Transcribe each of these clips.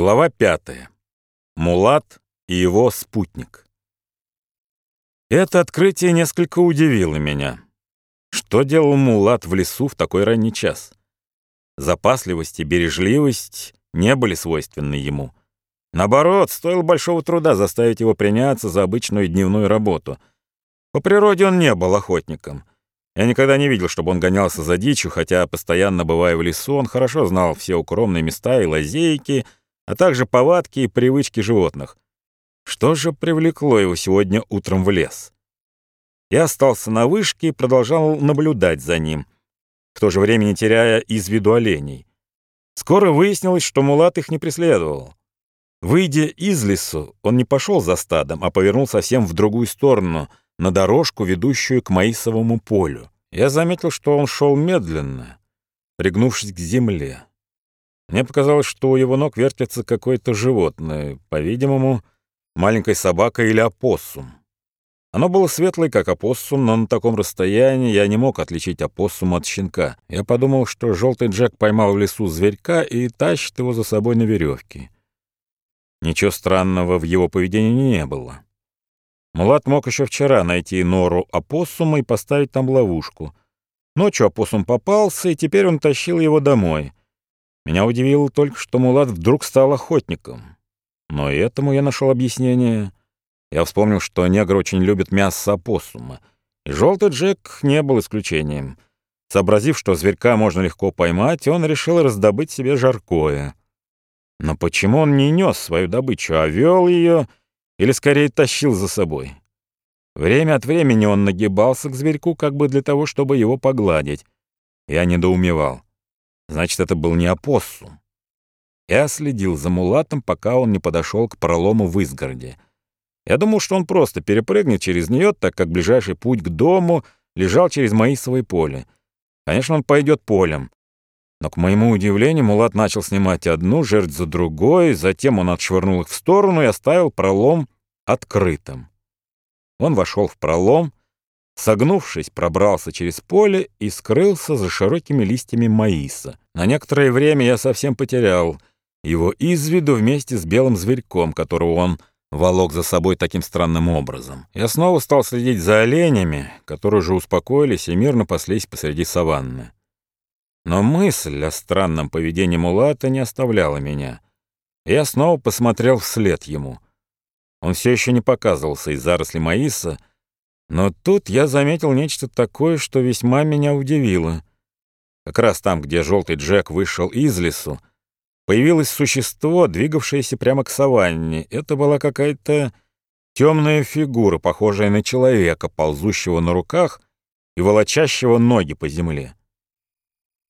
Глава пятая. Мулат и его спутник. Это открытие несколько удивило меня. Что делал Мулат в лесу в такой ранний час? Запасливость и бережливость не были свойственны ему. Наоборот, стоило большого труда заставить его приняться за обычную дневную работу. По природе он не был охотником. Я никогда не видел, чтобы он гонялся за дичью, хотя, постоянно бывая в лесу, он хорошо знал все укромные места и лазейки — а также повадки и привычки животных. Что же привлекло его сегодня утром в лес? Я остался на вышке и продолжал наблюдать за ним, в то же время не теряя из виду оленей. Скоро выяснилось, что Мулат их не преследовал. Выйдя из лесу, он не пошел за стадом, а повернул совсем в другую сторону, на дорожку, ведущую к Маисовому полю. Я заметил, что он шел медленно, пригнувшись к земле. Мне показалось, что у его ног вертится какое-то животное, по-видимому, маленькая собака или опоссум. Оно было светлое, как опоссум, но на таком расстоянии я не мог отличить опоссум от щенка. Я подумал, что желтый Джек поймал в лесу зверька и тащит его за собой на веревке. Ничего странного в его поведении не было. Мулат мог еще вчера найти нору опоссума и поставить там ловушку. Ночью опоссум попался, и теперь он тащил его домой — меня удивило только, что Мулат вдруг стал охотником. Но и этому я нашел объяснение. Я вспомнил, что негр очень любит мясо опоссума. И желтый Джек не был исключением. Сообразив, что зверька можно легко поймать, он решил раздобыть себе жаркое. Но почему он не нес свою добычу, а вел ее или скорее тащил за собой? Время от времени он нагибался к зверьку как бы для того, чтобы его погладить. Я недоумевал. Значит, это был не опоссум. Я следил за мулатом, пока он не подошел к пролому в изгороде. Я думал, что он просто перепрыгнет через нее, так как ближайший путь к дому лежал через Маисовое поле. Конечно, он пойдет полем. Но, к моему удивлению, Мулат начал снимать одну жертву за другой, затем он отшвырнул их в сторону и оставил пролом открытым. Он вошел в пролом, согнувшись, пробрался через поле и скрылся за широкими листьями маиса. На некоторое время я совсем потерял его из виду вместе с белым зверьком, которого он волок за собой таким странным образом. Я снова стал следить за оленями, которые уже успокоились и мирно паслись посреди саванны. Но мысль о странном поведении Мулата не оставляла меня. Я снова посмотрел вслед ему. Он все еще не показывался из заросли маиса, но тут я заметил нечто такое, что весьма меня удивило. Как раз там, где желтый Джек вышел из лесу, появилось существо, двигавшееся прямо к саванне. Это была какая-то темная фигура, похожая на человека, ползущего на руках и волочащего ноги по земле.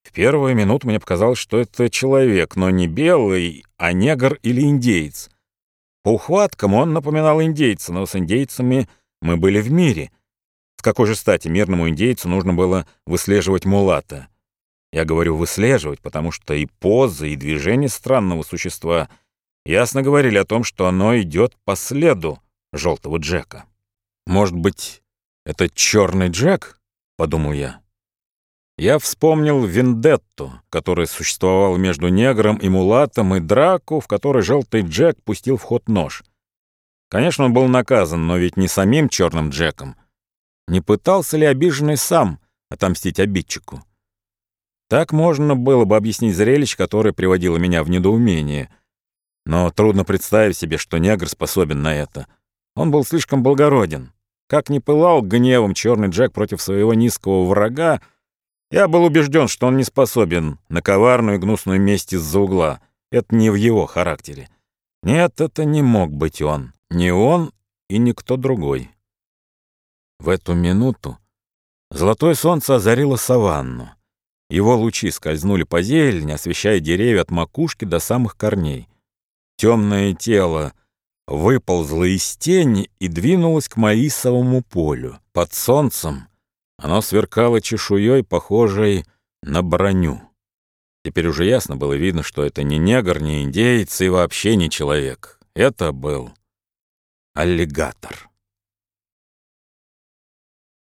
В первую минуту мне показалось, что это человек, но не белый, а негр или индейец. По ухваткам он напоминал индейца, но с индейцами — мы были в мире. С какой же стати мирному индейцу нужно было выслеживать мулата? Я говорю «выслеживать», потому что и поза, и движение странного существа ясно говорили о том, что оно идет по следу желтого Джека. «Может быть, это черный Джек?» — подумал я. Я вспомнил вендетту, которая существовала между негром и мулатом, и драку, в которой желтый Джек пустил в ход нож. Конечно, он был наказан, но ведь не самим черным Джеком. Не пытался ли обиженный сам отомстить обидчику? Так можно было бы объяснить зрелище, которое приводило меня в недоумение. Но трудно представить себе, что негр способен на это. Он был слишком благороден. Как не пылал гневом черный Джек против своего низкого врага, я был убежден, что он не способен на коварную и гнусную месть из-за угла. Это не в его характере. Нет, это не мог быть он. Не он и никто другой. В эту минуту золотое солнце озарило саванну. Его лучи скользнули по зелени, освещая деревья от макушки до самых корней. Темное тело выползло из тени и двинулось к Маисовому полю. Под солнцем оно сверкало чешуей, похожей на броню. Теперь уже ясно было видно, что это не негр, не индейец и вообще не человек. Это был аллигатор.